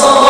شاء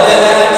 Yeah.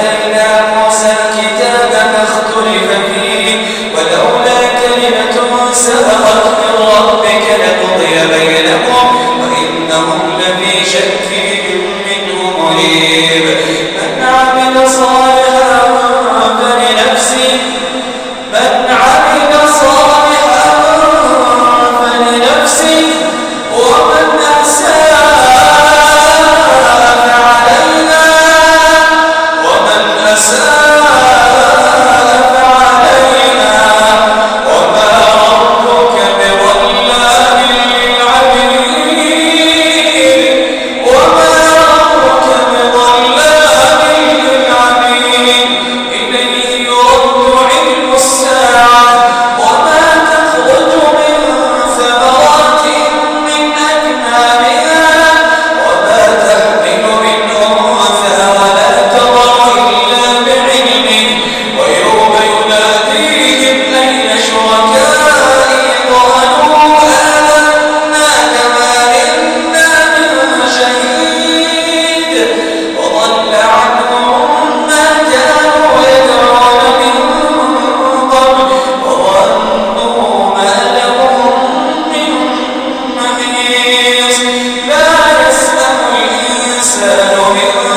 거기